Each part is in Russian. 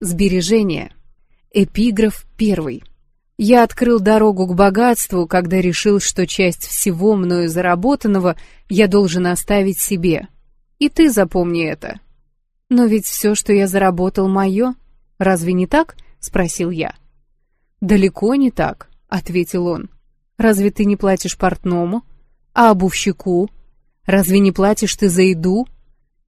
Сбережение. Эпиграф первый. Я открыл дорогу к богатству, когда решил, что часть всего мною заработанного я должен оставить себе. И ты запомни это. Но ведь все, что я заработал, мое. Разве не так? Спросил я. Далеко не так, ответил он. Разве ты не платишь портному? А обувщику? Разве не платишь ты за еду?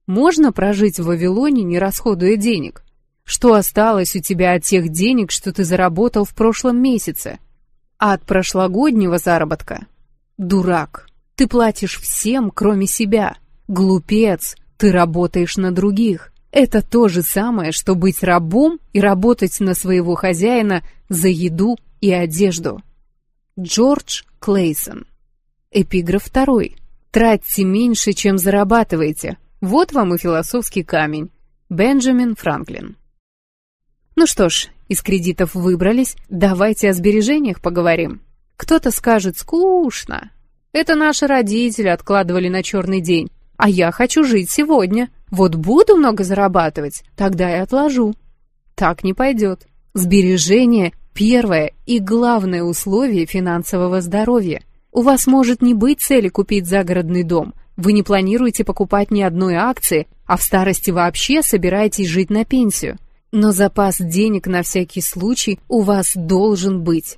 Можно прожить в Вавилоне, не расходуя денег? Что осталось у тебя от тех денег, что ты заработал в прошлом месяце? А от прошлогоднего заработка? Дурак, ты платишь всем, кроме себя. Глупец, ты работаешь на других. Это то же самое, что быть рабом и работать на своего хозяина за еду и одежду. Джордж Клейсон. Эпиграф второй. Тратьте меньше, чем зарабатываете. Вот вам и философский камень. Бенджамин Франклин. Ну что ж, из кредитов выбрались, давайте о сбережениях поговорим. Кто-то скажет «скучно». Это наши родители откладывали на черный день, а я хочу жить сегодня. Вот буду много зарабатывать, тогда и отложу. Так не пойдет. Сбережение – первое и главное условие финансового здоровья. У вас может не быть цели купить загородный дом, вы не планируете покупать ни одной акции, а в старости вообще собираетесь жить на пенсию. Но запас денег на всякий случай у вас должен быть.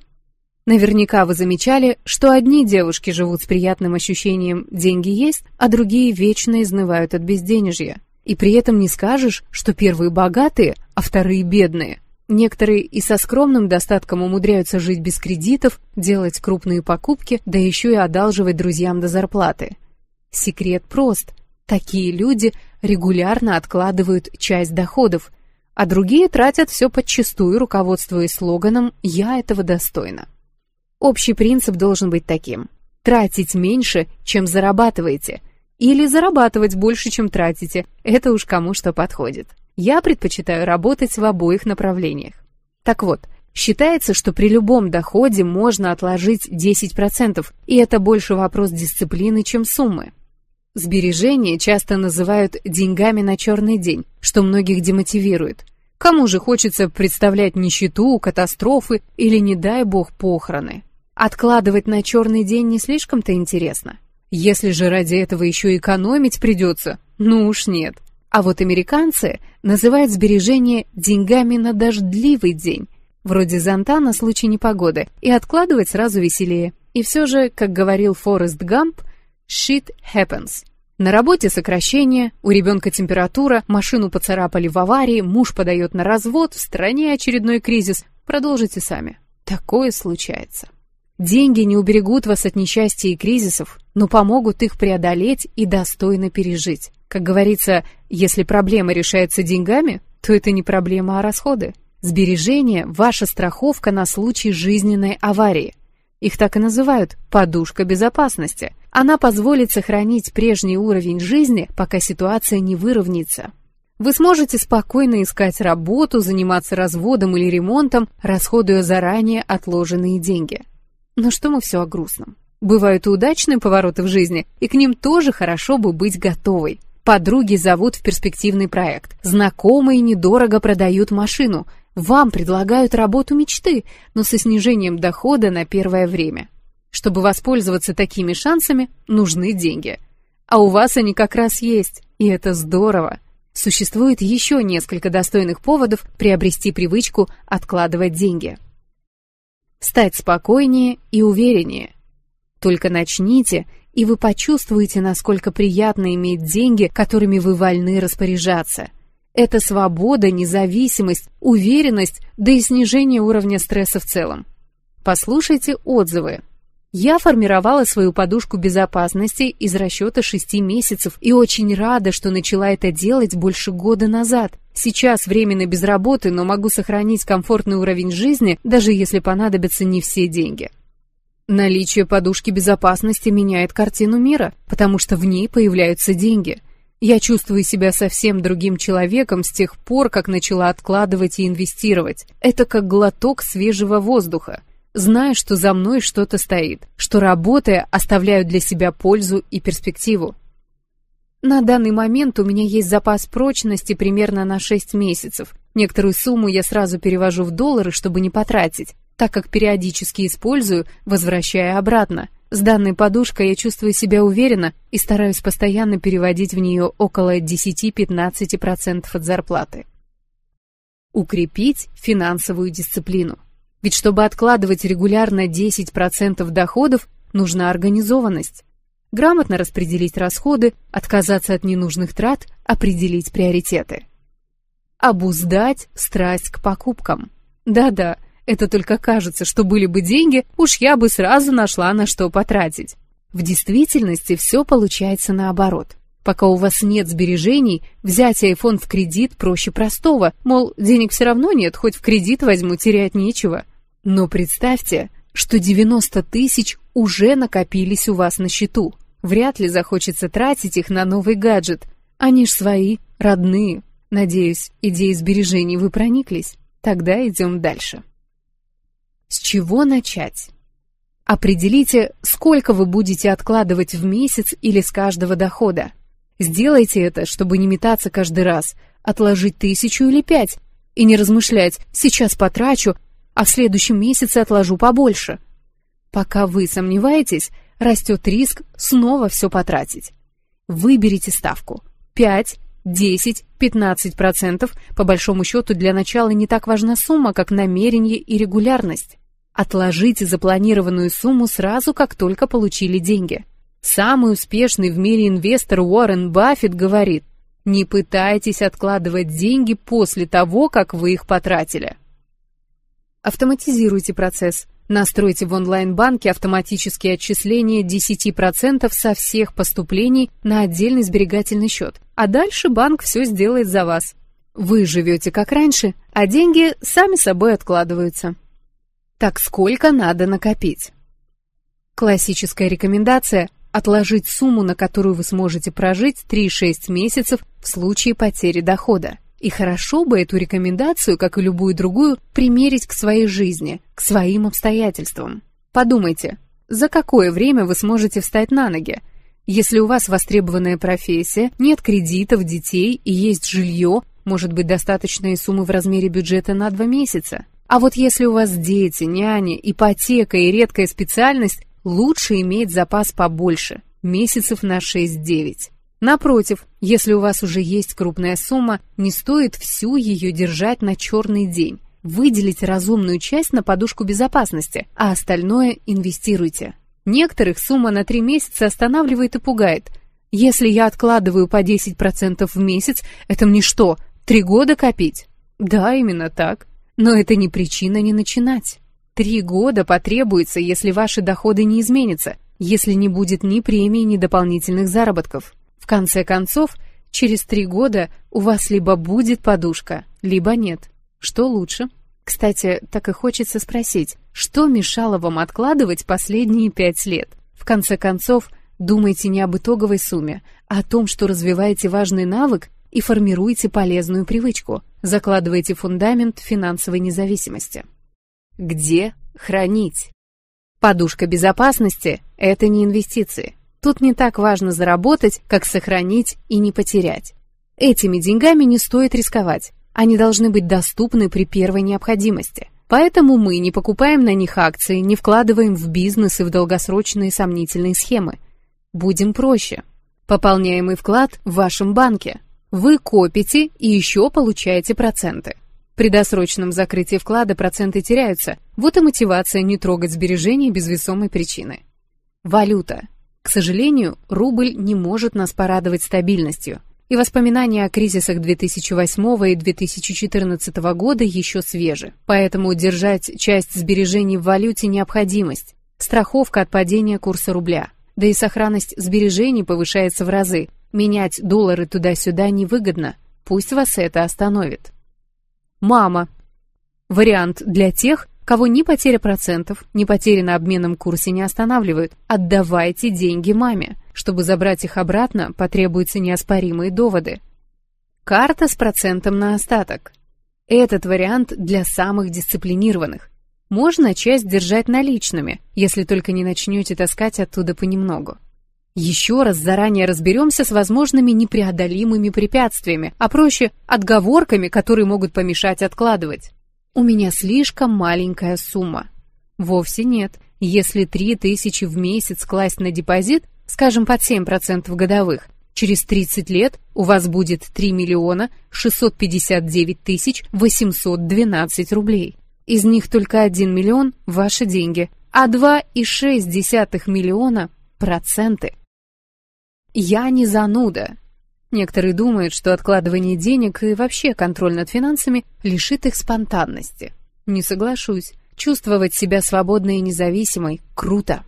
Наверняка вы замечали, что одни девушки живут с приятным ощущением «деньги есть», а другие вечно изнывают от безденежья. И при этом не скажешь, что первые богатые, а вторые бедные. Некоторые и со скромным достатком умудряются жить без кредитов, делать крупные покупки, да еще и одалживать друзьям до зарплаты. Секрет прост. Такие люди регулярно откладывают часть доходов, а другие тратят все подчистую, руководствуясь слоганом «Я этого достойна». Общий принцип должен быть таким. Тратить меньше, чем зарабатываете. Или зарабатывать больше, чем тратите. Это уж кому что подходит. Я предпочитаю работать в обоих направлениях. Так вот, считается, что при любом доходе можно отложить 10%, и это больше вопрос дисциплины, чем суммы. Сбережения часто называют деньгами на черный день, что многих демотивирует. Кому же хочется представлять нищету, катастрофы или, не дай бог, похороны? Откладывать на черный день не слишком-то интересно. Если же ради этого еще экономить придется, ну уж нет. А вот американцы называют сбережения деньгами на дождливый день, вроде зонта на случай непогоды, и откладывать сразу веселее. И все же, как говорил Форест Гамп, shit happens. На работе сокращение, у ребенка температура, машину поцарапали в аварии, муж подает на развод, в стране очередной кризис. Продолжите сами. Такое случается. Деньги не уберегут вас от несчастья и кризисов, но помогут их преодолеть и достойно пережить. Как говорится, если проблема решается деньгами, то это не проблема, а расходы. Сбережение – ваша страховка на случай жизненной аварии. Их так и называют – подушка безопасности. Она позволит сохранить прежний уровень жизни, пока ситуация не выровняется. Вы сможете спокойно искать работу, заниматься разводом или ремонтом, расходуя заранее отложенные деньги. Но что мы все о грустном? Бывают и удачные повороты в жизни, и к ним тоже хорошо бы быть готовой. Подруги зовут в перспективный проект. Знакомые недорого продают машину, вам предлагают работу мечты, но со снижением дохода на первое время. Чтобы воспользоваться такими шансами, нужны деньги. А у вас они как раз есть, и это здорово. Существует еще несколько достойных поводов приобрести привычку откладывать деньги. Стать спокойнее и увереннее. Только начните, и вы почувствуете, насколько приятно иметь деньги, которыми вы вольны распоряжаться – это свобода, независимость, уверенность, да и снижение уровня стресса в целом. Послушайте отзывы. Я формировала свою подушку безопасности из расчета шести месяцев и очень рада, что начала это делать больше года назад. Сейчас временно без работы, но могу сохранить комфортный уровень жизни, даже если понадобятся не все деньги. Наличие подушки безопасности меняет картину мира, потому что в ней появляются деньги – я чувствую себя совсем другим человеком с тех пор, как начала откладывать и инвестировать. Это как глоток свежего воздуха. Знаю, что за мной что-то стоит, что работая, оставляю для себя пользу и перспективу. На данный момент у меня есть запас прочности примерно на 6 месяцев, Некоторую сумму я сразу перевожу в доллары, чтобы не потратить, так как периодически использую, возвращая обратно. С данной подушкой я чувствую себя уверенно и стараюсь постоянно переводить в нее около 10-15% от зарплаты. Укрепить финансовую дисциплину. Ведь чтобы откладывать регулярно 10% доходов, нужна организованность. Грамотно распределить расходы, отказаться от ненужных трат, определить приоритеты. Обуздать страсть к покупкам. Да-да, это только кажется, что были бы деньги, уж я бы сразу нашла на что потратить. В действительности все получается наоборот. Пока у вас нет сбережений, взять iPhone в кредит проще простого, мол, денег все равно нет, хоть в кредит возьму, терять нечего. Но представьте, что 90 тысяч уже накопились у вас на счету. Вряд ли захочется тратить их на новый гаджет. Они ж свои, родные. Надеюсь, идеей сбережений вы прониклись. Тогда идем дальше. С чего начать? Определите, сколько вы будете откладывать в месяц или с каждого дохода. Сделайте это, чтобы не метаться каждый раз, отложить тысячу или пять, и не размышлять «сейчас потрачу, а в следующем месяце отложу побольше. Пока вы сомневаетесь, растет риск снова все потратить. Выберите ставку. 5, 10, 15%. По большому счету для начала не так важна сумма, как намерение и регулярность. Отложите запланированную сумму сразу, как только получили деньги. Самый успешный в мире инвестор Уоррен Баффет говорит, не пытайтесь откладывать деньги после того, как вы их потратили. Автоматизируйте процесс. Настройте в онлайн-банке автоматические отчисления 10% со всех поступлений на отдельный сберегательный счет, а дальше банк все сделает за вас. Вы живете как раньше, а деньги сами собой откладываются. Так сколько надо накопить? Классическая рекомендация – отложить сумму, на которую вы сможете прожить 3-6 месяцев в случае потери дохода. И хорошо бы эту рекомендацию, как и любую другую, примерить к своей жизни, к своим обстоятельствам. Подумайте, за какое время вы сможете встать на ноги? Если у вас востребованная профессия, нет кредитов, детей и есть жилье, может быть достаточные суммы в размере бюджета на два месяца. А вот если у вас дети, няни, ипотека и редкая специальность, лучше иметь запас побольше, месяцев на 6-9. Напротив, если у вас уже есть крупная сумма, не стоит всю ее держать на черный день. Выделите разумную часть на подушку безопасности, а остальное инвестируйте. Некоторых сумма на 3 месяца останавливает и пугает. Если я откладываю по 10% в месяц, это мне что, 3 года копить? Да, именно так. Но это не причина не начинать. Три года потребуется, если ваши доходы не изменятся, если не будет ни премии, ни дополнительных заработков. Конце концов, через три года у вас либо будет подушка, либо нет. Что лучше? Кстати, так и хочется спросить, что мешало вам откладывать последние пять лет? В конце концов, думайте не об итоговой сумме, а о том, что развиваете важный навык и формируете полезную привычку, закладываете фундамент финансовой независимости. Где хранить? Подушка безопасности – это не инвестиции. Тут не так важно заработать, как сохранить и не потерять. Этими деньгами не стоит рисковать. Они должны быть доступны при первой необходимости. Поэтому мы не покупаем на них акции, не вкладываем в бизнес и в долгосрочные сомнительные схемы. Будем проще. Пополняемый вклад в вашем банке. Вы копите и еще получаете проценты. При досрочном закрытии вклада проценты теряются, вот и мотивация не трогать сбережения без весомой причины. Валюта. К сожалению, рубль не может нас порадовать стабильностью, и воспоминания о кризисах 2008 и 2014 года еще свежи. Поэтому держать часть сбережений в валюте необходимость, страховка от падения курса рубля. Да и сохранность сбережений повышается в разы. Менять доллары туда-сюда невыгодно. Пусть вас это остановит. Мама. Вариант для тех, кого ни потеря процентов, ни потери на обменном курсе не останавливают. Отдавайте деньги маме. Чтобы забрать их обратно, потребуются неоспоримые доводы. Карта с процентом на остаток. Этот вариант для самых дисциплинированных. Можно часть держать наличными, если только не начнете таскать оттуда понемногу. Еще раз заранее разберемся с возможными непреодолимыми препятствиями, а проще отговорками, которые могут помешать откладывать. У меня слишком маленькая сумма. Вовсе нет. Если 3000 в месяц класть на депозит, скажем, под 7% годовых, через 30 лет у вас будет 3 миллиона 659 тысяч 812 рублей. Из них только 1 миллион – ваши деньги, а 2,6 миллиона – проценты. Я не зануда. Некоторые думают, что откладывание денег и вообще контроль над финансами лишит их спонтанности. Не соглашусь. Чувствовать себя свободной и независимой – круто.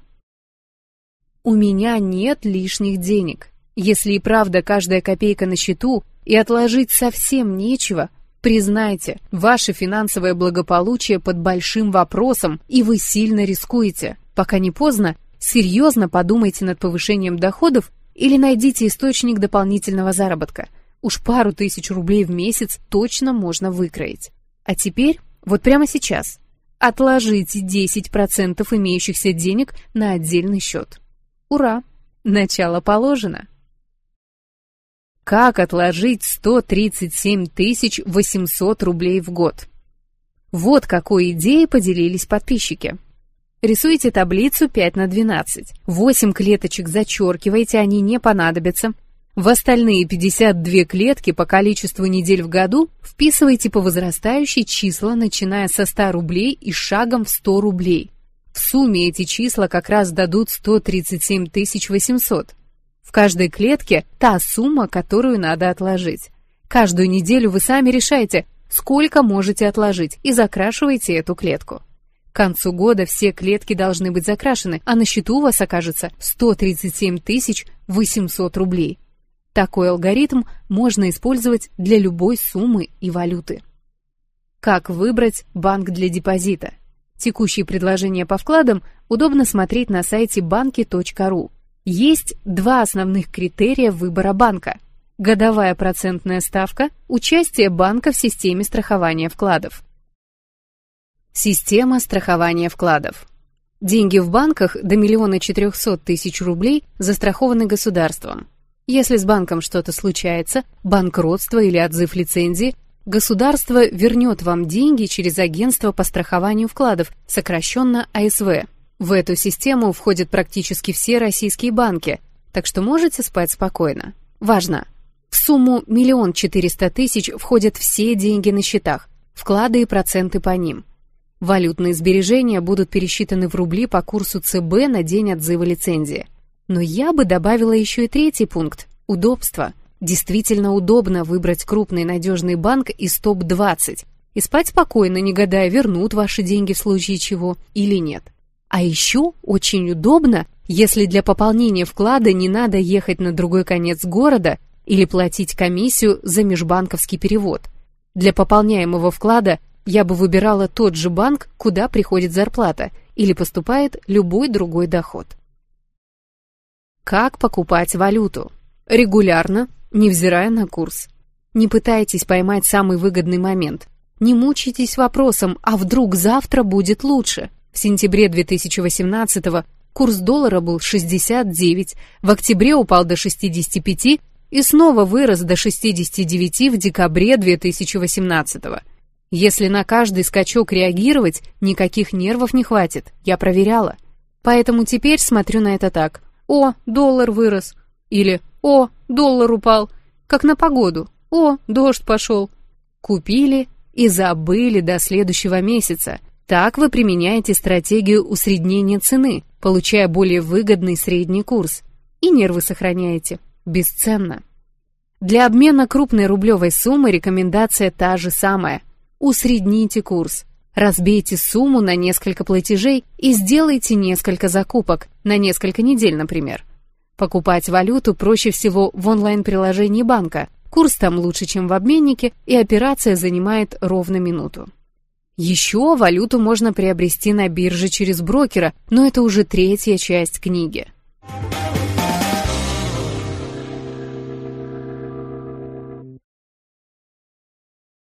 У меня нет лишних денег. Если и правда каждая копейка на счету и отложить совсем нечего, признайте, ваше финансовое благополучие под большим вопросом, и вы сильно рискуете. Пока не поздно, серьезно подумайте над повышением доходов или найдите источник дополнительного заработка. Уж пару тысяч рублей в месяц точно можно выкроить. А теперь, вот прямо сейчас, отложите 10% имеющихся денег на отдельный счет. Ура! Начало положено. Как отложить 137 800 рублей в год? Вот какой идеей поделились подписчики. Рисуйте таблицу 5 на 12. 8 клеточек зачеркивайте, они не понадобятся. В остальные 52 клетки по количеству недель в году вписывайте по возрастающей числа, начиная со 100 рублей и шагом в 100 рублей. В сумме эти числа как раз дадут 137 800. В каждой клетке та сумма, которую надо отложить. Каждую неделю вы сами решаете, сколько можете отложить, и закрашиваете эту клетку. К концу года все клетки должны быть закрашены, а на счету у вас окажется 137 800 рублей. Такой алгоритм можно использовать для любой суммы и валюты. Как выбрать банк для депозита? Текущие предложения по вкладам удобно смотреть на сайте банки.ру. Есть два основных критерия выбора банка. Годовая процентная ставка, участие банка в системе страхования вкладов. Система страхования вкладов. Деньги в банках до миллиона четырехсот тысяч рублей застрахованы государством. Если с банком что-то случается, банкротство или отзыв лицензии, государство вернет вам деньги через агентство по страхованию вкладов, сокращенно АСВ. В эту систему входят практически все российские банки, так что можете спать спокойно. Важно! В сумму миллион четыреста тысяч входят все деньги на счетах, вклады и проценты по ним – Валютные сбережения будут пересчитаны в рубли по курсу ЦБ на день отзыва лицензии. Но я бы добавила еще и третий пункт – удобство. Действительно удобно выбрать крупный надежный банк из топ-20 и спать спокойно, не гадая, вернут ваши деньги в случае чего или нет. А еще очень удобно, если для пополнения вклада не надо ехать на другой конец города или платить комиссию за межбанковский перевод. Для пополняемого вклада – я бы выбирала тот же банк, куда приходит зарплата или поступает любой другой доход. Как покупать валюту? Регулярно, невзирая на курс. Не пытайтесь поймать самый выгодный момент. Не мучайтесь вопросом, а вдруг завтра будет лучше. В сентябре 2018 курс доллара был 69, в октябре упал до 65 и снова вырос до 69 в декабре 2018 если на каждый скачок реагировать, никаких нервов не хватит, я проверяла. Поэтому теперь смотрю на это так. О, доллар вырос. Или О, доллар упал. Как на погоду. О, дождь пошел. Купили и забыли до следующего месяца. Так вы применяете стратегию усреднения цены, получая более выгодный средний курс. И нервы сохраняете. Бесценно. Для обмена крупной рублевой суммы рекомендация та же самая – усредните курс. Разбейте сумму на несколько платежей и сделайте несколько закупок, на несколько недель, например. Покупать валюту проще всего в онлайн-приложении банка. Курс там лучше, чем в обменнике, и операция занимает ровно минуту. Еще валюту можно приобрести на бирже через брокера, но это уже третья часть книги.